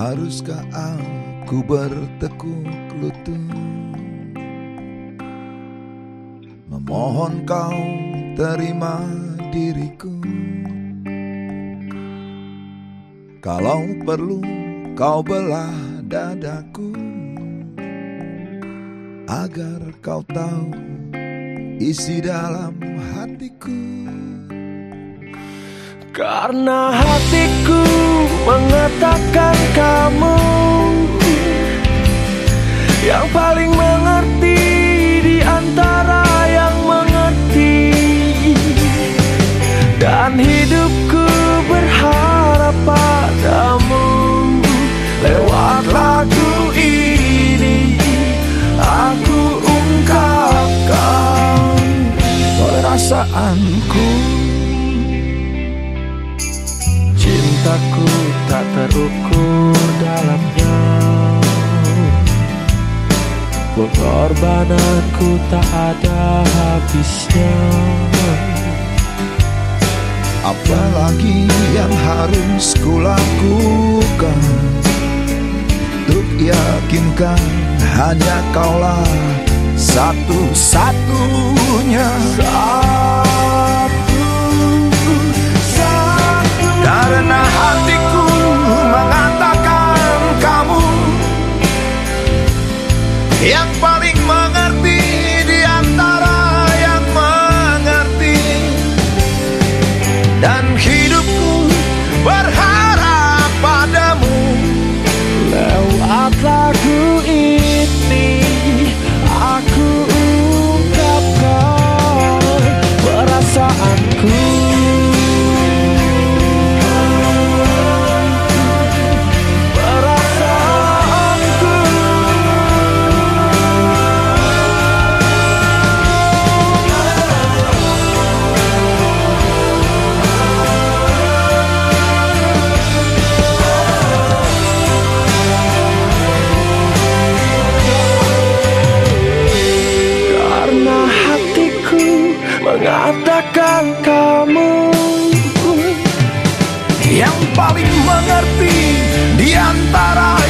Haruskah aku bertekuk lutut? Memohon kau terima diriku. Kalau perlu kau belah dadaku Agar kau tahu isi dalam hatiku. Karena hatiku mengatakan kamu Yang paling mengerti di antara yang mengerti. Dan hidupku berharap padamu. Lewat lagu ini Aku ungkapkan perasaanku Cintaku tak terukur dalamnya. Pengorbananku tak ada habisnya. Apalagi yang harus kulakukan? Untuk yakinkan hanya kaulah satu-satunya Yang paling mengatakan kamu Yang paling mengerti di antara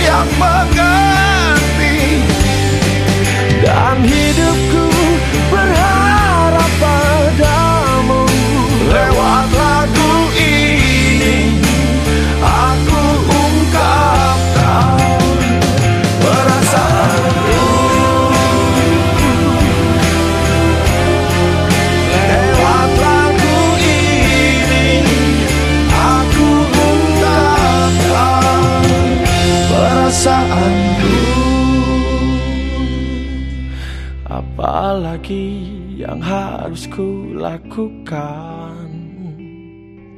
Apalagi yang harus ku lakukan?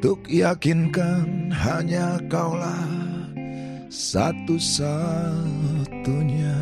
Untuk yakinkan hanya kaulah satu-satunya